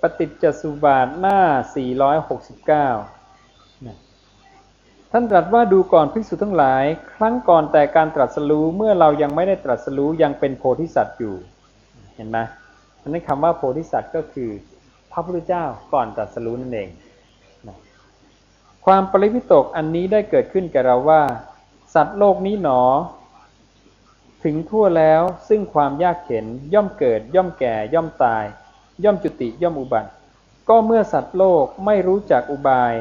ปฏิจจสุบาทหน้า 469 ท่านตรัสว่าดูก่อนภิกษุทั้งหลาย ครั้งก่อนแต่การตรัสรู้เมื่อเรายังไม่ได้ตรัสรู้ยังเป็นโพธิสัตว์อยู่ เห็นไหมอันนี้คำว่าโพธิสัตว์ก็คือพระพุทธเจ้าก่อนตรัสรู้นั่นเอง ความปริวิตกอันนี้ได้เกิดขึ้นแก่เราว่า สัตว์โลกนี้หนอ ถึงทั่วแล้วซึ่งความยากเข็นย่อมเกิดย่อมแก่ย่อมตาย ย่อมจุติย่อมอุบัติ ก็เมื่อสัตว์โลกไม่รู้จักอุบาย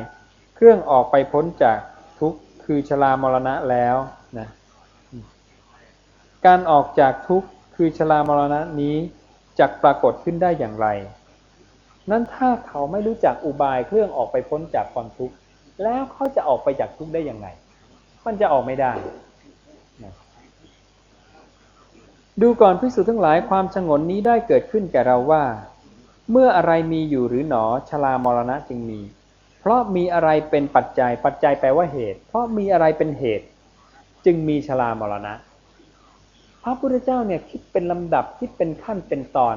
เครื่องออกไปพ้นจากทุกข์คือชรามรณะแล้วนะการออกจากทุกข์คือชรามรณะนี้จะปรากฏขึ้นได้อย่างไร นั้นถ้าเขาไม่รู้จักอุบายเครื่องออกไปพ้นจากความทุกข์แล้วเขาจะออกไปจากทุกข์ได้อยังไง มันจะออกไม่ได้ดูก่อนพิสูจน์ทั้งหลายความชงนนี้ได้เกิดขึ้นแก่เราว่า เมื่ออะไรมีอยู่หรือหนอชรามรณะจึงมี เพราะมีอะไรเป็นปัจจัย ปัจจัยแปลว่าเหตุ เพราะมีอะไรเป็นเหตุ จึงมีชรามรณะ พระพุทธเจ้าเนี่ยคิดเป็นลำดับคิดเป็นขั้นเป็นตอน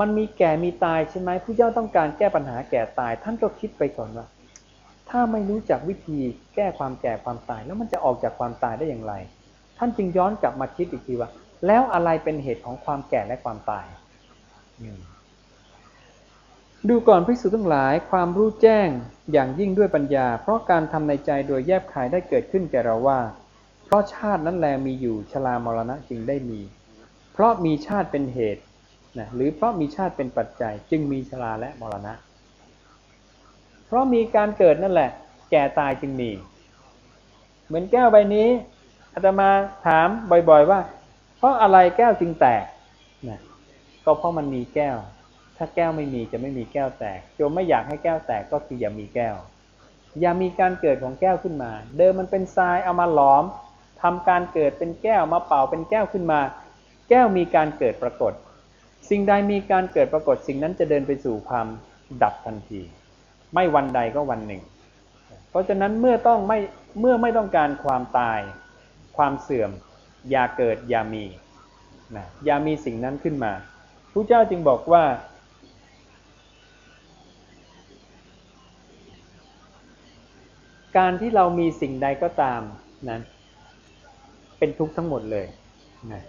มันมีแก่มีตายใช่ไหมผู้เจ้าต้องการแก้ปัญหาแก่ตาย ท่านก็คิดไปก่อนว่า ถ้าไม่รู้จักวิธีแก้ความแก่ความตาย แล้วมันจะออกจากความตายได้อย่างไร ท่านจึงย้อนกลับมาคิดอีกทีว่า แล้วอะไรเป็นเหตุของความแก่และความตาย ดูก่อนภิกษุทั้งหลายความรู้แจ้งอย่างยิ่งด้วยปัญญา เพราะการทำในใจโดยแยบคายได้เกิดขึ้นแก่เราว่า เพราะชาตินั้นแลมีอยู่ชรามรณะจึงได้มี เพราะมีชาติเป็นเหตุนะหรือเพราะมีชาติเป็นปัจจัย จึงมีชราและมรณะ เพราะมีการเกิดนั่นแหละ แก่ตายจึงมี เหมือนแก้วใบนี้อาตมาถามบ่อยๆว่า เพราะอะไรแก้วจึงแตกนะก็เพราะมันมีแก้ว ถ้าแก้วไม่มีจะไม่มีแก้วแตกโยมไม่อยากให้แก้วแตกก็คืออย่ามีแก้ว อย่ามีการเกิดของแก้วขึ้นมา เดิมมันเป็นทรายเอามาหลอมทำการเกิดเป็นแก้วมาเป่าเป็นแก้วขึ้นมา แก้วมีการเกิดปรากฏ สิ่งใดมีการเกิดปรากฏ สิ่งนั้นจะเดินไปสู่ความดับทันที ไม่วันใดก็วันหนึ่ง เพราะฉะนั้นเมื่อต้องไม่เมื่อไม่ต้องการความตาย ความเสื่อม อย่าเกิดอย่ามีนะอย่ามีสิ่งนั้นขึ้นมาพระเจ้าจึงบอกว่า การที่เรามีสิ่งใดก็ตามนั้นเป็นทุกข์ทั้งหมดเลยนะ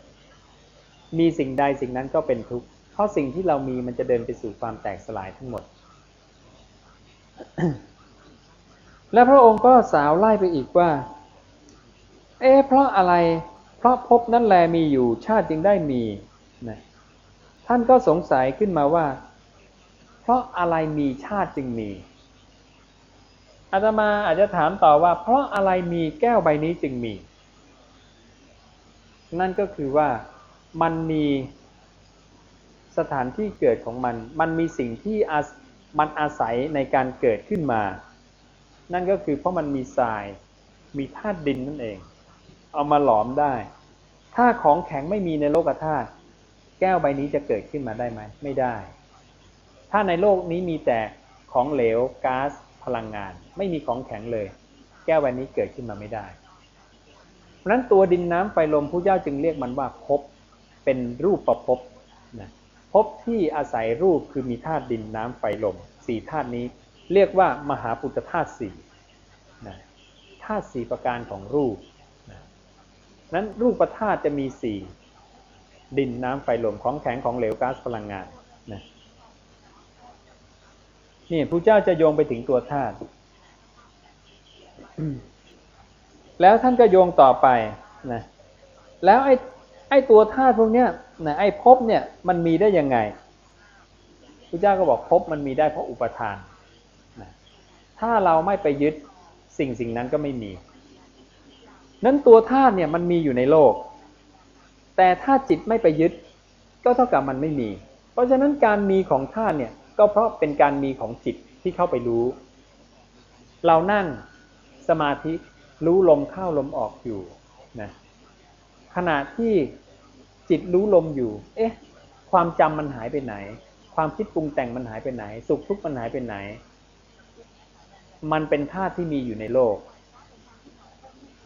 มีสิ่งใดสิ่งนั้นก็เป็นทุกข์เพราะสิ่งที่เรามีมันจะเดินไปสู่ความแตกสลายทั้งหมด และพระองค์ก็สาวไล่ไปอีกว่า เอ๊ะเพราะอะไร เพราะพบนั้นแลมีอยู่ชาติจึงได้มีนะท่านก็สงสัยขึ้นมาว่า เพราะอะไรมีชาติจึงมี อาตมาอาจจะถามต่อว่า เพราะอะไรมีแก้วใบนี้จึงมี นั่นก็คือว่ามันมีสถานที่เกิดของมัน มันมีสิ่งที่มันอาศัยในการเกิดขึ้นมา นั่นก็คือเพราะมันมีทราย มีธาตุดินนั่นเอง เอามาหลอมได้ ถ้าของแข็งไม่มีในโลกธาตุ แก้วใบนี้จะเกิดขึ้นมาได้ไหม ไม่ได้ ถ้าในโลกนี้มีแต่ของเหลวก๊าซ พลังงาน ไม่มีของแข็งเลย แก้วใบนี้เกิดขึ้นมาไม่ได้ เพราะนั้นตัวดินน้ำไฟลมผู้เจ้าจึงเรียกมันว่าภพเป็นรูปประภพนะภพที่อาศัยรูปคือมีธาตุดินน้ำไฟลมสี่ธาตุนี้เรียกว่ามหาปุตตธาตุสี่นะธาตุสี่ประการของรูปนะนั้นรูปธาตุจะมีสี่ดินน้ำไฟลมของแข็งของเหลวก๊าซพลังงาน นี่พระเจ้าจะโยงไปถึงตัวธาตุแล้วท่านก็โยงต่อไปนะแล้วไอ้ไอ้ตัวธาตุพวกเนี้ยนะไอ้ภพเนี่ยมันมีได้ยังไงพระเจ้าก็บอกภพมันมีได้เพราะอุปทานนะถ้าเราไม่ไปยึดสิ่งสิ่งนั้นก็ไม่มี นั้นตัวธาตุเนี่ยมันมีอยู่ในโลก แต่ถ้าจิตไม่ไปยึด ก็เท่ากับมันไม่มี เพราะฉะนั้นการมีของธาตุเนี่ย ก็เพราะเป็นการมีของจิตที่เข้าไปรู้ เรานั่งสมาธิรู้ลมเข้าลมออกอยู่นะขณะที่จิตรู้ลมอยู่ เอ๊ะ ความจำมันหายไปไหน ความคิดปรุงแต่งมันหายไปไหน สุขทุกข์มันหายไปไหน มันเป็นธาตุที่มีอยู่ในโลก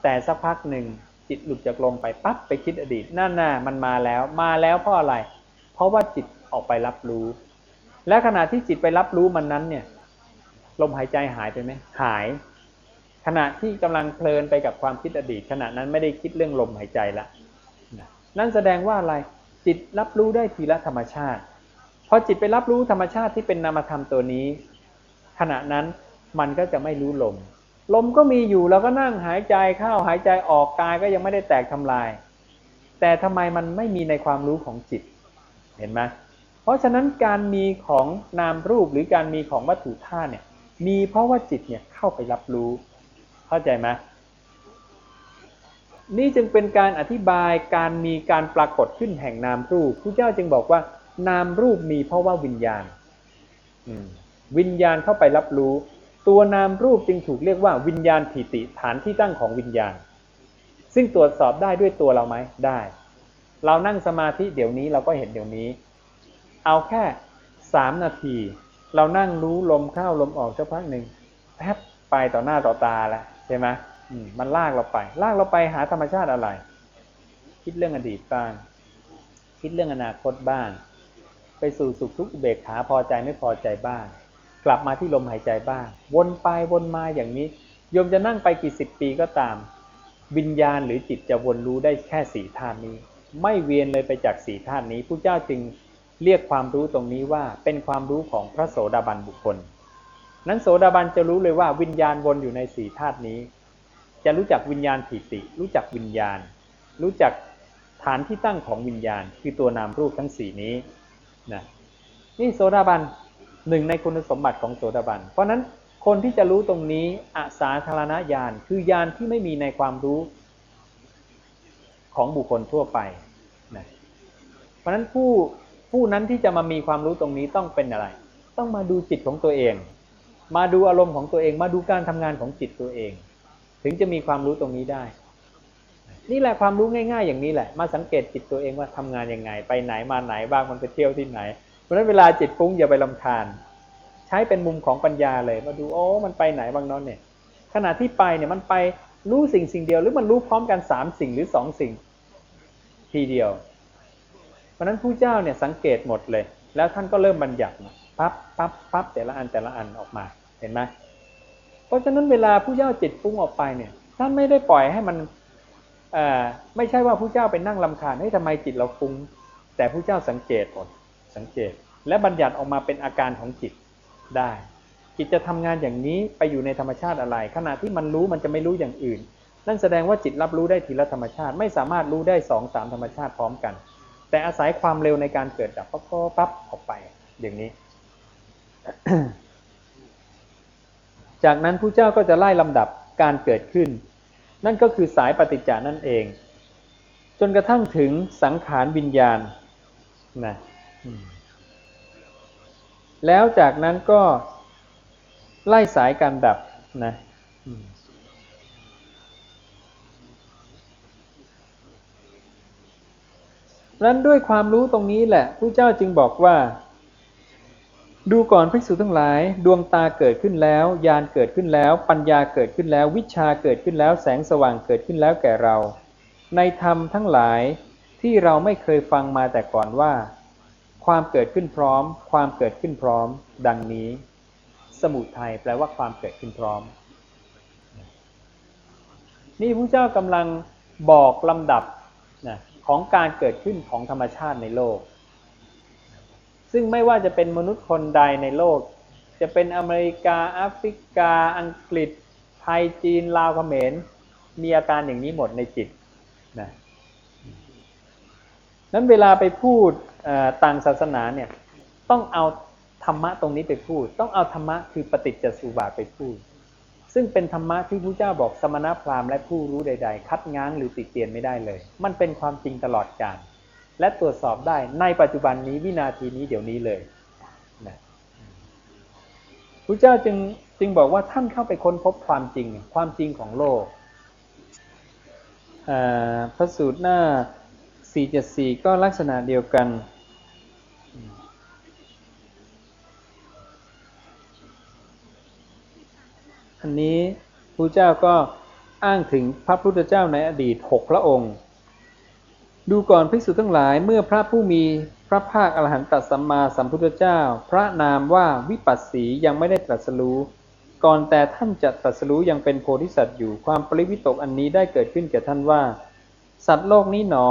แต่สักพักหนึ่งจิตหลุดจากลมไปปั๊บไปคิดอดีตนั่นน่ะมันมาแล้ว มาแล้วเพราะอะไร เพราะว่าจิตออกไปรับรู้ และขณะที่จิตไปรับรู้มันนั้นเนี่ยลมหายใจหายไปไหมหาย ขณะที่กำลังเพลินไปกับความคิดอดีต ขณะนั้นไม่ได้คิดเรื่องลมหายใจละนั่นแสดงว่าอะไรจิตรับรู้ได้ทีละธรรมชาติพอจิตไปรับรู้ธรรมชาติที่เป็นนามธรรมตัวนี้ ขณะนั้นมันก็จะไม่รู้ลม ลมก็มีอยู่เราก็นั่งหายใจเข้าหายใจออกกายก็ยังไม่ได้แตกทำลาย แต่ทำไมมันไม่มีในความรู้ของจิต เห็นไหม เพราะฉะนั้นการมีของนามรูปหรือการมีของวัตถุธาตุเนี่ยมีเพราะว่าจิตเนี่ยเข้าไปรับรู้ เข้าใจไหมนี่จึงเป็นการอธิบายการมีการปรากฏขึ้นแห่งนามรูปผู้เจ้าจึงบอกว่า นามรูปมีเพราะว่าวิญญาณวิญญาณเข้าไปรับรู้ ตัวนามรูปจึงถูกเรียกว่าวิญญาณถิติฐานที่ตั้งของวิญญาณ ซึ่งตรวจสอบได้ด้วยตัวเราไหมได้ เรานั่งสมาธิเดี๋ยวนี้เราก็เห็นเดี๋ยวนี้ เอาแค่สามนาที เรานั่งรู้ลมเข้าลมออกสักพักหนึ่งแป๊บไปต่อหน้าต่อตาแล้วใช่ไหมมันลากเราไป ลากเราไปหาธรรมชาติอะไร คิดเรื่องอดีตบ้าง คิดเรื่องอนาคตบ้าง ไปสู่สุขทุกข์เบกขาพอใจไม่พอใจบ้าง กลับมาที่ลมหายใจบ้าง วนไปวนมาอย่างนี้โยมจะนั่งไปกี่สิบปีก็ตาม วิญญาณหรือจิตจะวนรู้ได้แค่สี่ธาตุนี้ ไม่เวียนเลยไปจากสี่ธาตุนี้ผู้เจ้าจึง เรียกความรู้ตรงนี้ว่าเป็นความรู้ของพระโสดาบันบุคคล นั้นโสดาบันจะรู้เลยว่าวิญญาณวนอยู่ในสี่ธาตุนี้ จะรู้จักวิญญาณถิติ รู้จักวิญญาณ รู้จักฐานที่ตั้งของวิญญาณ คือตัวนามรูปทั้งสี่นี้นะนี่โสดาบันหนึ่งในคุณสมบัติของโสดาบัน เพราะนั้นคนที่จะรู้ตรงนี้อาสาธารณญาณคือญาณที่ไม่มีในความรู้ของบุคคลทั่วไปนะเพราะนั้นผู้ ผู้นั้นที่จะมามีความรู้ตรงนี้ต้องเป็นอะไร ต้องมาดูจิตของตัวเอง มาดูอารมณ์ของตัวเอง มาดูการทำงานของจิตตัวเอง ถึงจะมีความรู้ตรงนี้ได้ นี่แหละความรู้ง่าย ๆ อย่างนี้แหละ มาสังเกตจิตตัวเองว่าทำงานยังไง ไปไหนมาไหนบ้างมันไปเที่ยวที่ไหน เพราะนั้นเวลาจิตฟุ้งอย่าไปลำคาญ ใช้เป็นมุมของปัญญาเลยมาดูโอ้มันไปไหนบ้างน้อนเนี่ย ขณะที่ไปเนี่ยมันไปรู้สิ่งสิ่งเดียวหรือมันรู้พร้อมกันสามสิ่งหรือสองสิ่ง ทีเดียว เพราะนั้นผู้เจ้าเนี่ยสังเกตหมดเลย แล้วท่านก็เริ่มบัญญัติปั๊บปั๊บปั๊บแต่ละอันแต่ละอันออกมาเห็นไหมเพราะฉะนั้นเวลาผู้เจ้าจิตฟุ้งออกไปเนี่ยท่านไม่ได้ปล่อยให้มันไม่ใช่ว่าผู้เจ้าไปนั่งลำคาญให้ทำไมจิตเราฟุ้งแต่ผู้เจ้าสังเกตหมดสังเกต และบัญญัติออกมาเป็นอาการของจิตได้ จิตจะทำงานอย่างนี้ไปอยู่ในธรรมชาติอะไร ขณะที่มันรู้มันจะไม่รู้อย่างอื่น นั่นแสดงว่าจิตรับรู้ได้ทีละธรรมชาติ ไม่สามารถรู้ได้สองสามธรรมชาติพร้อมกัน แต่อาศัยความเร็วในการเกิดดับก็ปั๊บออกไปอย่างนี้ จากนั้นผู้เจ้าก็จะไล่ลำดับการเกิดขึ้น นั่นก็คือสายปฏิจจานั่นเอง จนกระทั่งถึงสังขารวิญญาณนะแล้วจากนั้นก็ไล่สายการดับนะ นั้นด้วยความรู้ตรงนี้แหละผู้เจ้าจึงบอกว่า ดูก่อนภิกษุทั้งหลาย ดวงตาเกิดขึ้นแล้ว ญาณเกิดขึ้นแล้ว ปัญญาเกิดขึ้นแล้ว วิชาเกิดขึ้นแล้ว แสงสว่างเกิดขึ้นแล้วแก่เรา ในธรรมทั้งหลายที่เราไม่เคยฟังมาแต่ก่อนว่า ความเกิดขึ้นพร้อม ความเกิดขึ้นพร้อม ดังนี้ สมุทัยแปลว่าความเกิดขึ้นพร้อม นี่พระเจ้ากำลังบอกลำดับนะ ของการเกิดขึ้นของธรรมชาติในโลก ซึ่งไม่ว่าจะเป็นมนุษย์คนใดในโลก จะเป็นอเมริกาแอฟริกา อังกฤษ ไทยจีน ลาวเขมร มีอาการอย่างนี้หมดในจิตนะนั้นเวลาไปพูดต่างศาสนาเนี่ยต้องเอาธรรมะตรงนี้ไปพูด ต้องเอาธรรมะคือปฏิจจสุบาทไปพูด ซึ่งเป็นธรรมะที่พระเจ้าบอกสมณพราหมณ์และผู้รู้ใด ๆ คัดง้างหรือติเตียนไม่ได้เลย มันเป็นความจริงตลอดกาลและตรวจสอบได้ในปัจจุบันนี้วินาทีนี้เดี๋ยวนี้เลยนะพระเจ้าจึงจึงบอกว่าท่านเข้าไปค้นพบความจริงความจริงของโลกพระสูตรหน้า 474 ก็ลักษณะเดียวกัน อันนี้พระเจ้าก็อ้างถึงพระพุทธเจ้าในอดีตหกพระองค์ ดูก่อนภิกษุทั้งหลายเมื่อพระผู้มีพระภาคอรหันตสัมมาสัมพุทธเจ้า พระนามว่าวิปัสสียังไม่ได้ตรัสรู้ ก่อนแต่ท่านจะตรัสรู้ยังเป็นโพธิสัตว์อยู่ความปริวิตกอันนี้ได้เกิดขึ้นแก่ท่านว่า สัตว์โลกนี้หนอ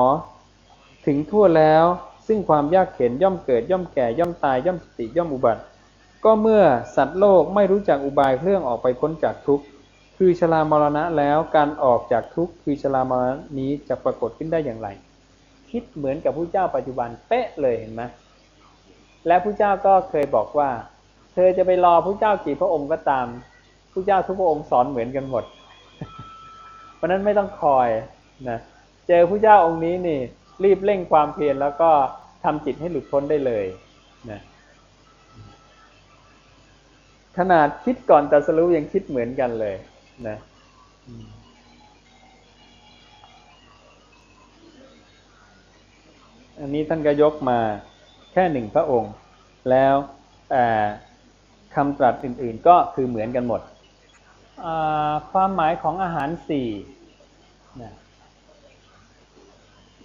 ถึงทั่วแล้วซึ่งความยากเข็นย่อมเกิดย่อมแก่ย่อมตายย่อมสติย่อมอุบัติ ก็เมื่อสัตว์โลกไม่รู้จักอุบายเครื่องออกไปพ้นจากทุกข์คือชรามรณะแล้วการออกจากทุกข์คือชรามรณะนี้จะปรากฏขึ้นได้อย่างไร คิดเหมือนกับผู้เจ้าปัจจุบันเป๊ะเลยเห็นไหมและผู้เจ้าก็เคยบอกว่า เธอจะไปรอผู้เจ้ากี่พระองค์ก็ตามผู้เจ้าทุกพระองค์สอนเหมือนกันหมด เพราะนั้นไม่ต้องคอยนะเจอผู้เจ้าองค์นี้นี่ รีบเร่งความเพียรแล้วก็ทำจิตให้หลุดพ้นได้เลยนะ ขนาดคิดก่อนแต่สรู้ยังคิดเหมือนกันเลย นะอันนี้ท่านก็ยกมาแค่หนึ่งพระองค์ แล้วคำตรัสอื่น ๆ ก็คือเหมือนกันหมด ความหมายของอาหารสี่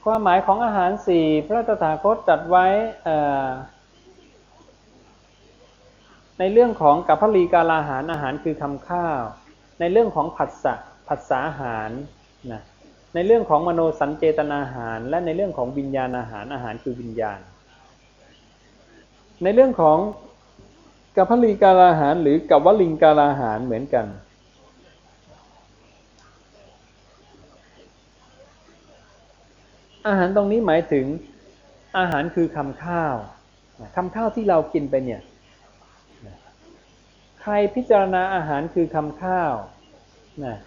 ความหมายของอาหารสี่พระตถาคตจัดไว้ ในเรื่องของกัพพลีกาลาหารอาหารคือคำข้าว ในเรื่องของผัสสะผัสสาหารนะในเรื่องของมโนสัญเจตนาหาร และในเรื่องของวิญญาณอาหารอาหารคือวิญญาณ ในเรื่องของกัพพลีกาลาหารหรือกับวลิงกาลาหารเหมือนกัน อาหารตรงนี้หมายถึงอาหารคือคำข้าวคำข้าวที่เรากินไปเนี่ย รพิจารณาอาหารคือคำข้าวนะ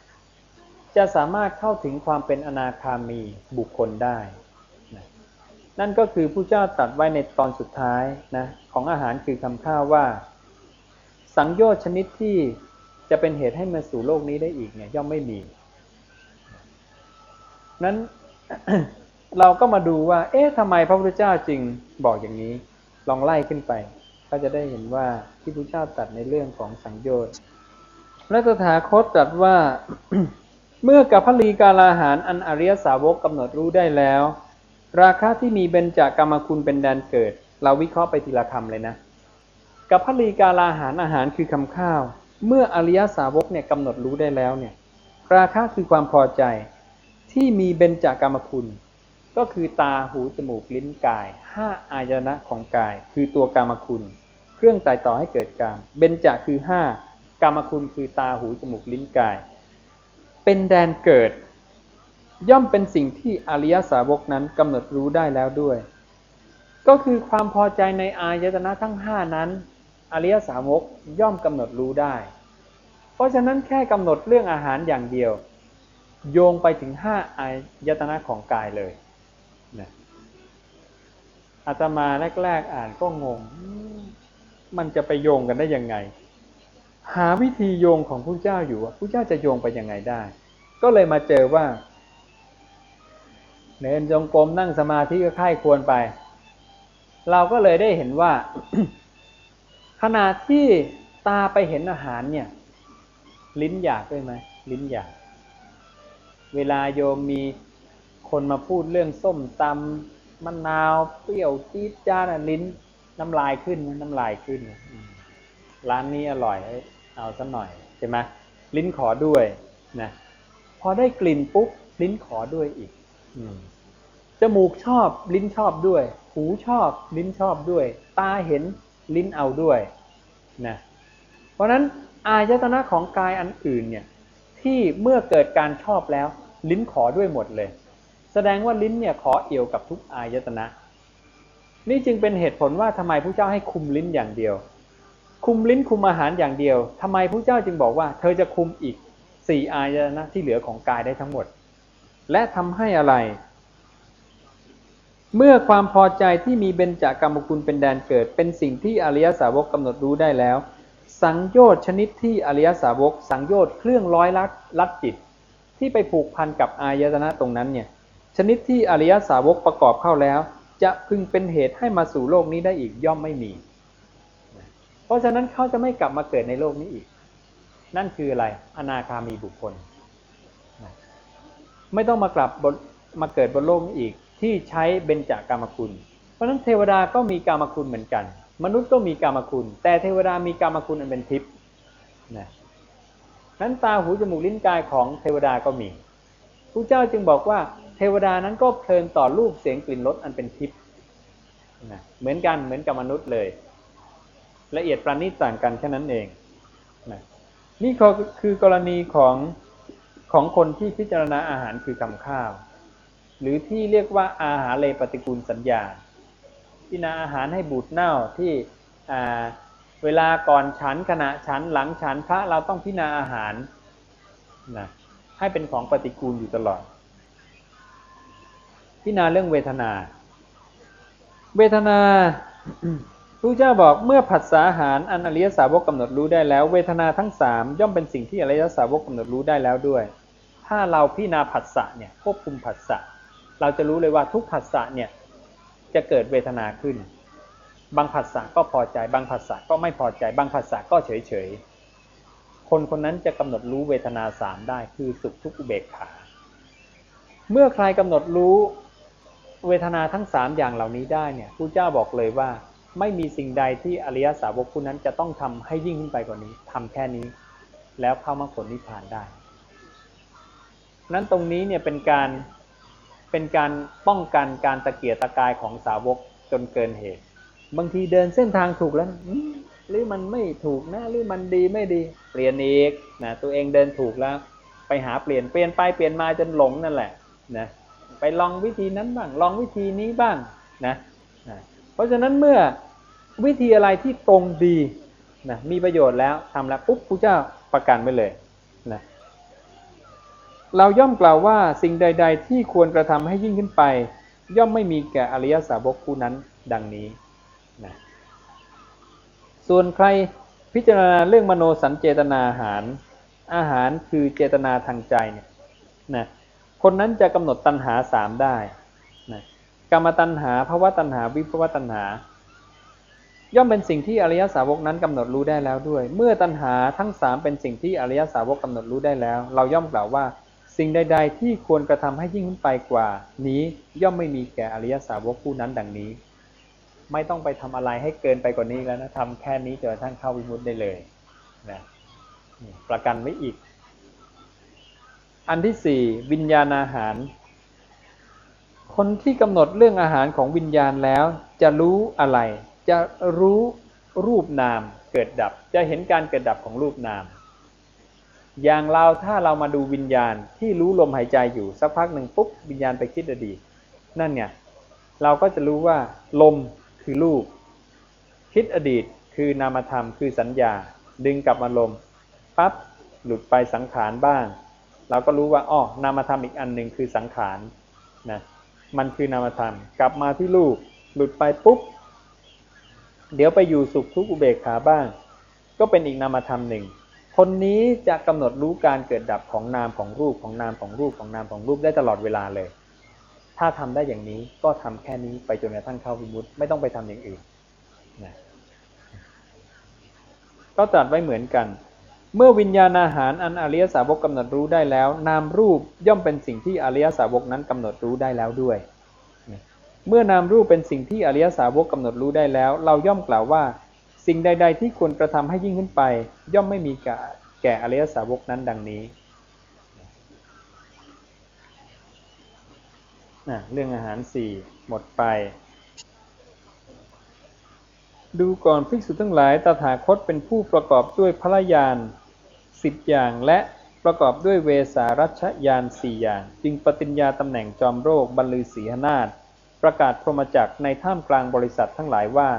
จะสามารถเข้าถึงความเป็นอนาคามีบุคคลได้นะนั่นก็คือผู้เจ้าตัดไว้ในตอนสุดท้ายนะของอาหารคือคำข้าวว่า สังโยชน์ชนิดที่จะเป็นเหตุให้มาสู่โลกนี้ได้อีกเนี่ยย่อมไม่มี นั้นเราก็มาดูว่า เอ๊ะทำไมพระพุทธเจ้าจึงบอกอย่างนี้ ลองไล่ขึ้นไป ก็จะได้เห็นว่าที่พระเจ้าตัดในเรื่องของสังโยชน์และตถาคตตรัสว่า เมื่อกับพลีกาลาหารอันอริยสาวกกำหนดรู้ได้แล้ว ราคาที่มีเบญจากรรมคุณเป็นแดนเกิด เราวิเคราะห์ไปทีละคำเลยนะกับพลีกาลาหารอาหารคือคำข้าว เมื่ออริยสาวกเนี่ยกำหนดรู้ได้แล้วเนี่ย ราคาคือความพอใจที่มีเบญจากรรมคุณก็คือตาหูจมูกลิ้นกายห้าอายนะของกาย คือตัวกรรมคุณ เครื่องไต่ต่อให้เกิดกรรมเบญจคือห้ากรรมคุณคือตาหูจมูกลิ้นกาย เป็นแดนเกิด ย่อมเป็นสิ่งที่อริยสาวกนั้นกำหนดรู้ได้แล้วด้วย ก็คือความพอใจในอายตนะทั้งห้านั้น อริยสาวกย่อมกำหนดรู้ได้ เพราะฉะนั้นแค่กำหนดเรื่องอาหารอย่างเดียว โยงไปถึงห้าอายตนะของกายเลยนะอาตมาแรก ๆ อ่านก็งง มันจะไปโยงกันได้ยังไง หาวิธีโยงของผู้เจ้าอยู่ว่าผู้เจ้าจะโยงไปยังไงได้ ก็เลยมาเจอว่า เนินจงกรมนั่งสมาธิก็ค่ายควรไป เราก็เลยได้เห็นว่า ขณะที่ตาไปเห็นอาหารเนี่ย ลิ้นอยากด้วยไหมลิ้นอยาก เวลาโยมมีคนมาพูดเรื่องส้มตำมะนาว เปรี้ยวจี๊ดจ้าดลิ้น น้ำลายขึ้นน้ำลายขึ้น ร้านนี้อร่อยเอาสักหน่อยใช่ไหมลิ้นขอด้วยนะพอได้กลิ่นปุ๊บลิ้นขอด้วยอีกจมูกชอบลิ้นชอบด้วย หูชอบลิ้นชอบด้วย ตาเห็นลิ้นเอาด้วยนะเพราะนั้นอายตนะของกายอันอื่นเนี่ยที่เมื่อเกิดการชอบแล้ว ลิ้นขอด้วยหมดเลย แสดงว่าลิ้นเนี่ยขอเอี่ยวกับทุกอายตนะ นี่จึงเป็นเหตุผลว่าทำไมผู้เจ้าให้คุมลิ้นอย่างเดียว คุมลิ้นคุมอาหารอย่างเดียวทำไมผู้เจ้าจึงบอกว่า เธอจะคุมอีกสี่อายตนะที่เหลือของกายได้ทั้งหมด และทำให้อะไร เมื่อความพอใจที่มีเบญจากรรมกุลเป็นแดนเกิด เป็นสิ่งที่อริยสาวกกำหนดรู้ได้แล้ว สังโยชน์ชนิดที่อริยสาวก สังโยชน์เครื่องร้อยลัดลัดจิต ที่ไปผูกพันกับอายตนะตรงนั้นเนี่ยชนิดที่อริยสาวกประกอบเข้าแล้ว จะพึงเป็นเหตุให้มาสู่โลกนี้ได้อีกย่อมไม่มี เพราะฉะนั้นเขาจะไม่กลับมาเกิดในโลกนี้อีก นั่นคืออะไร อนาคามีบุคคล ไม่ต้องมากลับมาเกิดบนโลกนี้อีก ที่ใช้เบญจากามคุณ เพราะฉะนั้นเทวดาก็มีกามคุณเหมือนกัน มนุษย์ก็มีกามคุณ แต่เทวดามีกามคุณอันเป็นทิพย์นะนั้นตาหูจมูกลิ้นกายของเทวดาก็มีพระเจ้าจึงบอกว่า ทวดานั้นก็เพลินต่อรูปเสียงกลิ่นรสอันเป็นทิพย์เหมือนกันเหมือนกับมนุษย์เลย ละเอียดประณีตต่างกันแค่นั้นเองนะนี่ก็คือกรณีของของคนที่พิจารณาอาหารคือคำข้าว หรือที่เรียกว่าอาหารเลปฏิกูลสัญญาพิจารณาอาหารให้บูดเน่าที่เวลาก่อนฉันขณะฉันหลังฉันพระเราต้องพิจารณาอาหารนะให้เป็นของปฏิกูลอยู่ตลอด พิจารณาเรื่องเวทนา เวทนาพระเจ้าบอกเมื่อผัสสะอาหารอันอริยสาวกกำหนดรู้ได้แล้ว เวทนาทั้งสามย่อมเป็นสิ่งที่อริยสาวกกำหนดรู้ได้แล้วด้วย ถ้าเราพิจารณาผัสสะเนี่ยควบคุมผัสสะเราจะรู้เลยว่าทุกผัสสะเนี่ยจะเกิดเวทนาขึ้น บางผัสสะก็พอใจ บางผัสสะก็ไม่พอใจ บางผัสสะก็เฉยเฉยคนคนนั้นจะกำหนดรู้เวทนาสามได้คือสุขทุกข์อุเบกขา เมื่อใครกำหนดรู้ เวทนาทั้งสามอย่างเหล่านี้ได้เนี่ยผู้เจ้าบอกเลยว่า ไม่มีสิ่งใดที่อริยสาวกผู้นั้นจะต้องทำให้ยิ่งขึ้นไปกว่านี้ทำแค่นี้ แล้วเข้ามรรคผลนิพพานได้ นั้นตรงนี้เนี่ยเป็นการเป็นการป้องกันการตะเกียกตะกายของสาวกจนเกินเหตุ บางทีเดินเส้นทางถูกแล้วหรือมันไม่ถูกนะหรือมันดีไม่ดี เปลี่ยนอีกนะตัวเองเดินถูกแล้ว ไปหาเปลี่ยนเปลี่ยนไปเปลี่ยนมาจนหลงนั่นแหละนะ ไปลองวิธีนั้นบ้าง ลองวิธีนี้บ้างนะนะเพราะฉะนั้นเมื่อวิธีอะไรที่ตรงดีนะมีประโยชน์แล้วทำแล้วปุ๊บพระเจ้าประกันไปเลยนะเราย่อมกล่าวว่าสิ่งใด ๆ ที่ควรกระทำให้ยิ่งขึ้นไป ย่อมไม่มีแก่อริยสาวกผู้นั้นดังนี้นะส่วนใครพิจารณาเรื่องมโนสัญเจตนาอาหาร อาหารคือเจตนาทางใจเนี่ยนะ คนนั้นจะกำหนดตัณหาสามได้นะกรรมตัณหาภาวะตัณหาวิภวะตัณหา ย่อมเป็นสิ่งที่อริยสาวกนั้นกำหนดรู้ได้แล้วด้วย เมื่อตัณหาทั้งสามเป็นสิ่งที่อริยสาวกกำหนดรู้ได้แล้ว เราย่อมกล่าวว่า สิ่งใด ๆ ที่ควรกระทำให้ยิ่งขึ้นไปกว่า นี้ย่อมไม่มีแก่อริยสาวกผู้นั้นดังนี้ ไม่ต้องไปทำอะไรให้เกินไปกว่านี้แล้วนะทำแค่นี้จนท่านเข้าวิมุตติได้เลยนะประกันไว้อีก อันที่สี่วิญญาณอาหาร คนที่กำหนดเรื่องอาหารของวิญญาณแล้ว จะรู้อะไร จะรู้รูปนามเกิดดับ จะเห็นการเกิดดับของรูปนาม อย่างเราถ้าเรามาดูวิญญาณที่รู้ลมหายใจอยู่สักพักหนึ่งปุ๊บวิญญาณไปคิดอดีตนั่นไงเราก็จะรู้ว่า ลมคือรูป คิดอดีตคือนามธรรมคือสัญญา ดึงกลับมาลมปั๊บหลุดไปสังขารบ้าง เราก็รู้ว่าอ้อนามธรรมอีกอันหนึ่งคือสังขารนะมันคือนามธรรม กลับมาที่รูปหลุดไปปุ๊บ เดี๋ยวไปอยู่สุขทุกข์อุเบกขาบ้าง ก็เป็นอีกนามธรรมหนึ่ง คนนี้จะกำหนดรู้การเกิดดับของนามของรูปของนามของรูปของนามของรูปได้ตลอดเวลาเลย ถ้าทำได้อย่างนี้ก็ทำแค่นี้ไปจนกระทั่งเข้าวิมุตไม่ต้องไปทำอย่างอื่นนะก็ตรัสไว้เหมือนกัน เมื่อวิญญาณอาหารอันอริยสาวกกำหนดรู้ได้แล้ว นามรูปย่อมเป็นสิ่งที่อริยสาวกนั้นกำหนดรู้ได้แล้วด้วย เมื่อนามรูปเป็นสิ่งที่อริยสาวกกำหนดรู้ได้แล้ว เราย่อมกล่าวว่า สิ่งใด ๆ ที่ควรกระทำให้ยิ่งขึ้นไป ย่อมไม่มีแก่อริยสาวกนั้นดังนี้นะเรื่องอาหารสี่หมดไป ดูก่อนภิกษุทั้งหลายตถาคตเป็นผู้ประกอบด้วยพระยาน สิบอย่างและประกอบด้วยเวสารัชยานสี่อย่าง จึงปฏิญญาตำแหน่งจอมโรคบรรลือศีหนาฏประกาศพรหมจักในท่ามกลางบริษัททั้งหลายว่า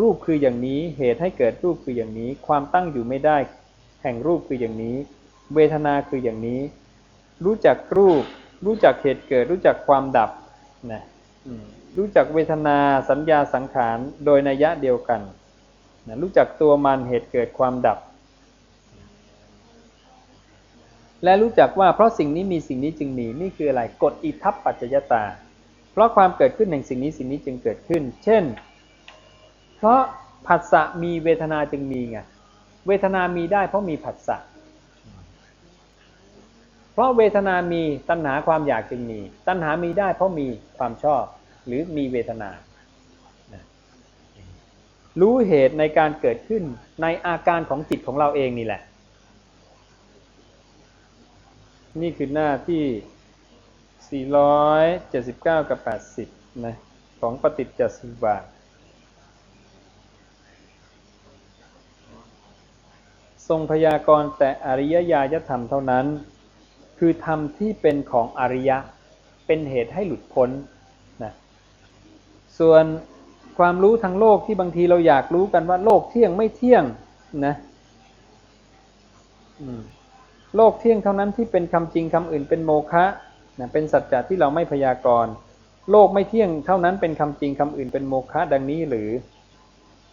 รูปคืออย่างนี้เหตุให้เกิดรูปคืออย่างนี้ ความตั้งอยู่ไม่ได้ แห่งรูปคืออย่างนี้ เวทนาคืออย่างนี้ รู้จักรูป รู้จักเหตุเกิด รู้จักความดับนะรู้จักเวทนาสัญญาสังขารโดยนัยยะเดียวกันนะรู้จักตัวมันเหตุเกิดความดับ และรู้จักว่าเพราะสิ่งนี้มีสิ่งนี้จึงมีนี่คืออะไรกฎอิทัปปัจจยตา เพราะความเกิดขึ้นแห่งสิ่งนี้สิ่งนี้จึงเกิดขึ้น เช่น เพราะผัสสะมีเวทนาจึงมีไงเวทนามีได้เพราะมีผัสสะเพราะเวทนามีตัณหาความอยากจึงมี ตัณหามีได้เพราะมีความชอบ หรือมีเวทนา รู้เหตุในการเกิดขึ้นในอาการของจิตของเราเองนี่แหละ นี่คือหน้าที่ 479 กับ 80 นะ ของปฏิจจสมุบาท ทรงพยากรณ์แต่อริยญาณธรรมเท่านั้น คือธรรมที่เป็นของอริยะ เป็นเหตุให้หลุดพ้นนะส่วนความรู้ทางโลกที่บางทีเราอยากรู้กันว่าโลกเที่ยงไม่เที่ยงนะ โลกเที่ยงเท่านั้นที่เป็นคำจริงคำอื่นเป็นโมฆะนะเป็นสัจจะที่เราไม่พยากรณ์โลกไม่เที่ยงเท่านั้นเป็นคำจริงคำอื่นเป็นโมฆะดังนี้หรือ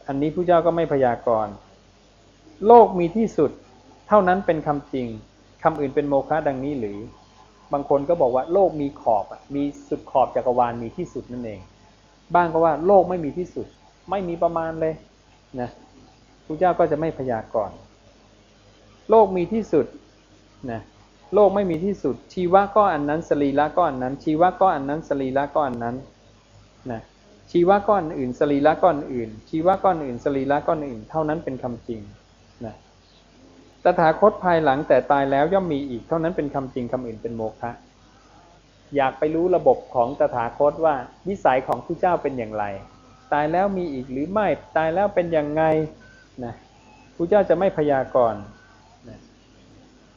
อันนี้ผู้เจ้าก็ไม่พยากรณ์โลกมีที่สุด เท่านั้นเป็นคำจริงคำอื่นเป็นโมฆะดังนี้หรือ บางคนก็บอกว่าโลกมีขอบมีสุดขอบจักรวาลมีที่สุดนั่นเอง บ้างก็ว่าโลกไม่มีที่สุด ไม่มีประมาณเลยนะพระเจ้าก็จะไม่พยากรณ์โลกมีที่สุด นะโลกไม่มีที่สุด ชีวะก็อันนั้นสรีระก็อันนั้น ชีวะก็อันนั้นสรีระก็อันนั้นนะชีวะก้อนอื่นสรีระก้อนอื่น ชีวะก้อนอื่นสรีระก้อนอื่น เท่านั้นเป็นคำจริงนะตถาคตภายหลังแต่ตายแล้วย่อมมีอีกเท่านั้นเป็นคำจริงคำอื่นเป็นโมฆะอยากไปรู้ระบบของตถาคตว่าวิสัยของผู้เจ้าเป็นอย่างไร ตายแล้วมีอีกหรือไม่ตายแล้วเป็นอยังไงนะผู้เจ้าจะไม่พยากรณ์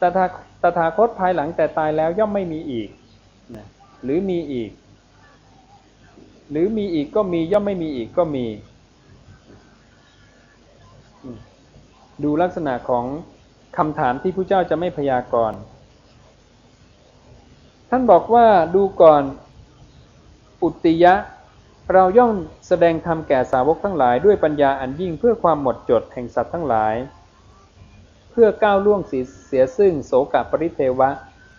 ตถาตถาคตภายหลังแต่ตายแล้วย่อมไม่มีอีกนะหรือมีอีก หรือมีอีกก็มีย่อมไม่มีอีกก็มี ดูลักษณะของคำถามที่พระเจ้าจะไม่พยากรณ์ท่านบอกว่าดูก่อนอุติยะ เราย่อมแสดงธรรมแก่สาวกทั้งหลายด้วยปัญญาอันยิ่งเพื่อความหมดจดแห่งสัตว์ทั้งหลาย เพื่อก้าวล่วงเสียซึ่งโสกปริเทวะ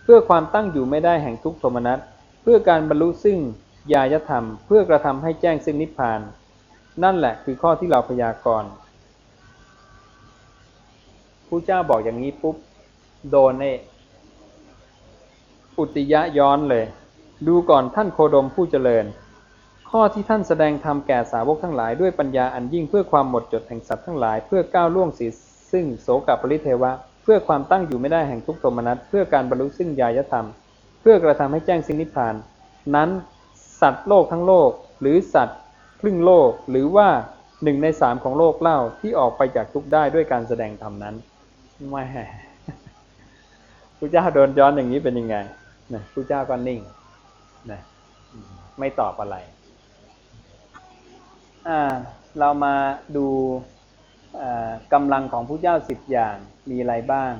เพื่อความตั้งอยู่ไม่ได้แห่งทุกโทมนัสเพื่อการบรรลุซึ่งญาณธรรม เพื่อกระทำให้แจ้งซึ่งนิพพาน นั่นแหละคือข้อที่เราพยากรณ์ผู้เจ้าบอกอย่างนี้ปุ๊บโดนเออุติยะย้อนเลย ดูก่อนท่านโคดมผู้เจริญ ข้อที่ท่านแสดงธรรมแก่สาวกทั้งหลายด้วยปัญญาอันยิ่งเพื่อความหมดจดแห่งสัตว์ทั้งหลาย เพื่อก้าวล่วงสี ซึ่งโสกับปริเทวะ เพื่อความตั้งอยู่ไม่ได้แห่งทุกโทมนัสเพื่อการบรรลุซึ่งญาณธรรม เพื่อกระทำให้แจ้งสินนิพพาน นั้นสัตว์โลกทั้งโลก หรือสัตว์ครึ่งโลกหรือว่าหนึ่งในสามของโลกเล่าที่ออกไปจากทุกได้ด้วยการแสดงธรรมนั้นไม่พระเจ้าโดนย้อนอย่างนี้เป็นยังไงนะพระเจ้าก็นิ่งนะไม่ตอบอะไร อ่า เรามาดู กำลังของพระเจ้าสิบอย่างมีอะไรบ้าง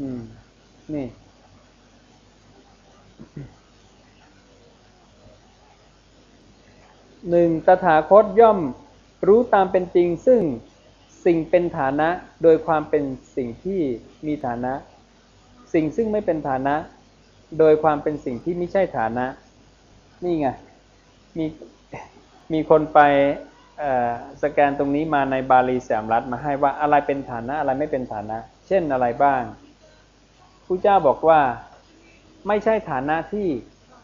อืม นี่หนึ่งตถาคตย่อมรู้ตามเป็นจริงซึ่ง สิ่งเป็นฐานะโดยความเป็นสิ่งที่มีฐานะ สิ่งซึ่งไม่เป็นฐานะ โดยความเป็นสิ่งที่ไม่ใช่ฐานะ นี่ไงมีมีคนไปสแกนตรงนี้มาในบาลีสามรัฐมาให้ว่าอะไรเป็นฐานะอะไรไม่เป็นฐานะ เช่นอะไรบ้างผู้เจ้าบอกว่าไม่ใช่ฐานะที่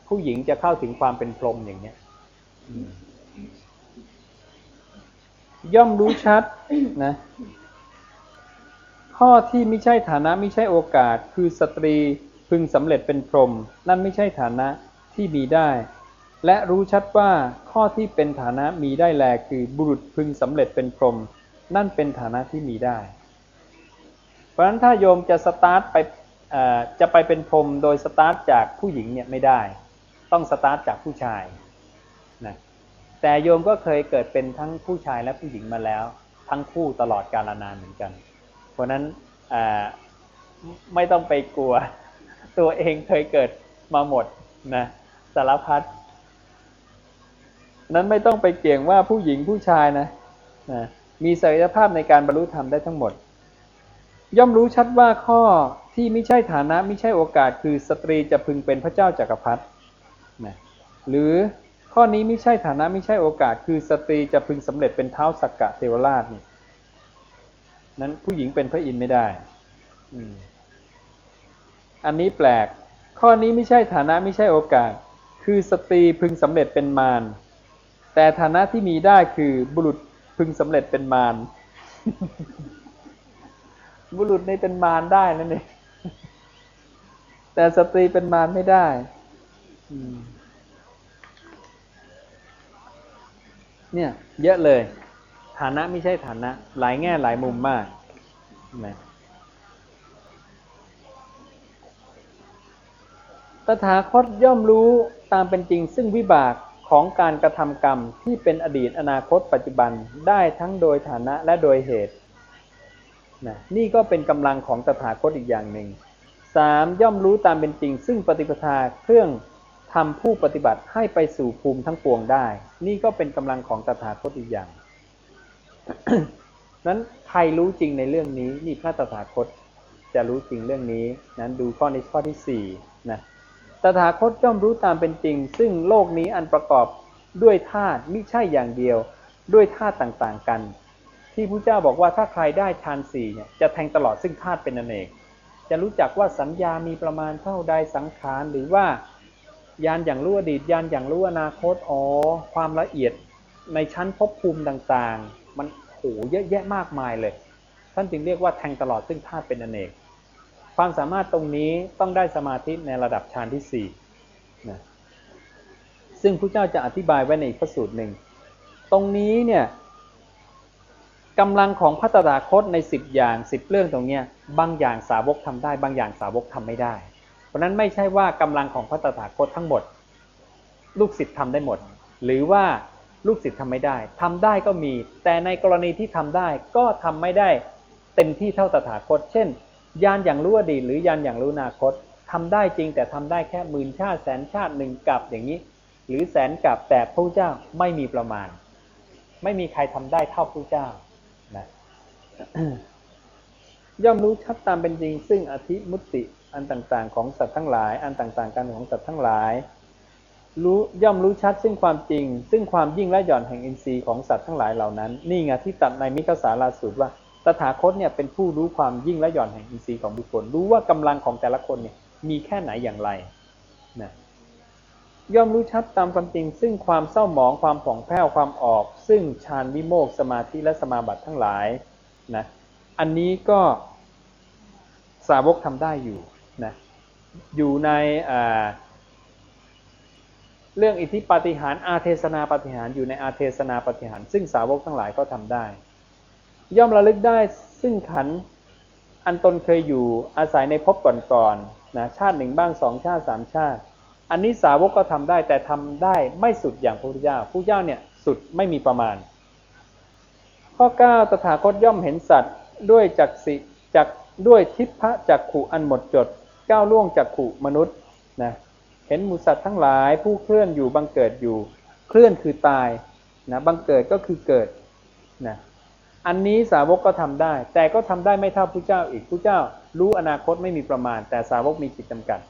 ผู้หญิงจะเข้าถึงความเป็นพรหมอย่างเนี้ย ย่อมรู้ชัดนะข้อที่ไม่ใช่ฐานะไม่ใช่โอกาส คือสตรีพึงสำเร็จเป็นพรหมนั่นไม่ใช่ฐานะที่มีได้ และรู้ชัดว่าข้อที่เป็นฐานะมีได้แลคือบุรุษพึงสำเร็จเป็นพรหมนั่นเป็นฐานะที่มีได้ เพราะฉะนั้นถ้าโยมจะสตาร์ทไปจะไปเป็นพรหมโดยสตาร์ทจากผู้หญิงเนี่ยไม่ได้ ต้องสตาร์ทจากผู้ชายนะ แต่โยมก็เคยเกิดเป็นทั้งผู้ชายและผู้หญิงมาแล้ว ทั้งคู่ตลอดกาลนานเหมือนกัน เพราะนั้นไม่ต้องไปกลัว ตัวเองเคยเกิดมาหมดนะสารพัดนั้นไม่ต้องไปเกี่ยงว่าผู้หญิงผู้ชายนะนะมีศักยภาพในการบรรลุธรรมได้ทั้งหมด ย่อมรู้ชัดว่าข้อที่ไม่ใช่ฐานะไม่ใช่โอกาส คือสตรีจะพึงเป็นพระเจ้าจากักรพรรดินะหรือ ข้อนี้ไม่ใช่ฐานะไม่ใช่โอกาส คือสตรีจะพึงสำเร็จเป็นท้าวสักกะเทวราชนี่นั้นผู้หญิงเป็นพระอินทร์ไม่ได้อันนี้แปลก ข้อนี้ไม่ใช่ฐานะไม่ใช่โอกาส คือสตรีพึงสำเร็จเป็นมารแต่ฐานะที่มีได้คือบุรุษพึงสำเร็จเป็นมารบุรุษในเป็นมารได้นั่นเองแต่สตรีเป็นมารไม่ได้ เนี่ยเยอะเลย ฐานะไม่ใช่ฐานะ หลายแง่หลายมุมมากนะตถาคตย่อมรู้ตามเป็นจริง ซึ่งวิบากของการกระทำกรรมที่เป็นอดีตอนาคตปัจจุบันได้ทั้งโดยฐานะและโดยเหตุนะนี่ก็เป็นกำลังของตถาคตอีกอย่างหนึ่งสามย่อมรู้ตามเป็นจริง ซึ่งปฏิปทาเครื่อง ทำผู้ปฏิบัติให้ไปสู่ภูมิทั้งปวงได้ นี่ก็เป็นกำลังของตถาคตอีกอย่าง นั้นใครรู้จริงในเรื่องนี้ นี่พระตถาคตจะรู้จริงเรื่องนี้ นั้นดูข้อในข้อที่สี่นะ ตถาคตย่อมรู้ตามเป็นจริง ซึ่งโลกนี้อันประกอบด้วยธาตุไม่ใช่อย่างเดียว ด้วยธาตุต่างๆกัน ที่พระเจ้าบอกว่าถ้าใครได้ฌานสี่เนี่ยจะแทงตลอดซึ่งธาตุเป็นอเนก จะรู้จักว่าสัญญามีประมาณเท่าใดสังขารหรือว่า ยานอย่างรู้อดีตยานอย่างรู้อนาคตอ๋อความละเอียดในชั้นภพภูมิต่างๆ มันโหเยอะแยะมากมายเลย ท่านจึงเรียกว่าแทงตลอดซึ่งธาตุเป็นอเนก ความสามารถตรงนี้ต้องได้สมาธิในระดับฌานที่สี่นะซึ่งพระเจ้าจะอธิบายไว้ในพระสูตรหนึ่ง ตรงนี้เนี่ยกำลังของพระตถาคตในสิบอย่างสิบเรื่องตรงเนี้ยบางอย่างสาวกทำได้ บางอย่างสาวกทำไม่ได้ เพราะนั้นไม่ใช่ว่ากำลังของพระตถาคตทั้งหมด ลูกศิษย์ทำได้หมด หรือว่าลูกศิษย์ทำไม่ได้ทำได้ก็มี แต่ในกรณีที่ทำได้ก็ทำไม่ได้เต็มที่เท่าตถาคต เช่น ยานอย่างรู้อดีตหรือยานอย่างรู้อนาคตทำได้จริงแต่ทำได้แค่หมื่นชาติแสนชาติหนึ่งกับอย่างนี้ หรือแสนกับแต่พระเจ้าไม่มีประมาณ ไม่มีใครทำได้เท่าพระเจ้านะย่อมรู้ชัดตามเป็นจริง ซึ่งอธิมุติ อันต่างๆ ของสัตว์ทั้งหลาย อันต่างๆ กันของสัตว์ทั้งหลาย รู้ย่อมรู้ชัดซึ่งความจริง ซึ่งความยิ่งและหย่อนแห่งอินทรีย์ของสัตว์ทั้งหลายเหล่านั้น นี่ไงที่ตัดในมิกสาลาสูตรว่าตถาคตเนี่ยเป็นผู้รู้ความยิ่งและหย่อนแห่งอินทรีย์ของบุคคล รู้ว่ากำลังของแต่ละคนเนี่ยมีแค่ไหนอย่างไรนะย่อมรู้ชัดตามความจริง ซึ่งความเศร้าหมองความผ่องแผ้วความออก ซึ่งฌานวิโมกสมาธิและสมาบัติทั้งหลายนะอันนี้ก็สาวกทำได้อยู่ อยู่ในเรื่องอิทธิปาฏิหารอาเทศนาปาฏิหารอยู่ในอาเทศนาปาฏิหารซึ่งสาวกทั้งหลายก็ทำได้ ย่อมระลึกได้ซึ่งขันอันตนเคยอยู่อาศัยในภพก่อนๆนะชาติหนึ่งบ้างสองชาติสามชาติ อันนี้สาวกก็ทำได้แต่ทำได้ไม่สุดอย่างพระพุทธเจ้าพระเจ้าเนี่ยสุดไม่มีประมาณ ข้อ 9 ตถาคตย่อมเห็นสัตว์ด้วยจักสิจักด้วยทิพะจักขู่อันหมดจด ก้าวล่วงจักขู่มนุษย์นะเห็นมูสัตว์ทั้งหลายผู้เคลื่อนอยู่บังเกิดอยู่ เคลื่อนคือตายนะบังเกิดก็คือเกิดนะอันนี้สาวกก็ทำได้ แต่ก็ทำได้ไม่เท่าพระเจ้าอีกพระเจ้า รู้อนาคตไม่มีประมาณ แต่สาวกมีจิตจำกัด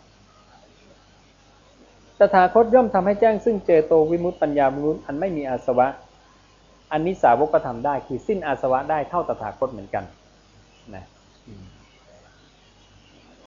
ตถาคตย่อมทำให้แจ้งซึ่งเจโตวิมุตติปัญญาวิมุตติอันไม่มีอาสวะ อันนี้สาวกก็ทำได้คือสิ้นอาสวะได้เท่าตถาคตเหมือนกันนะ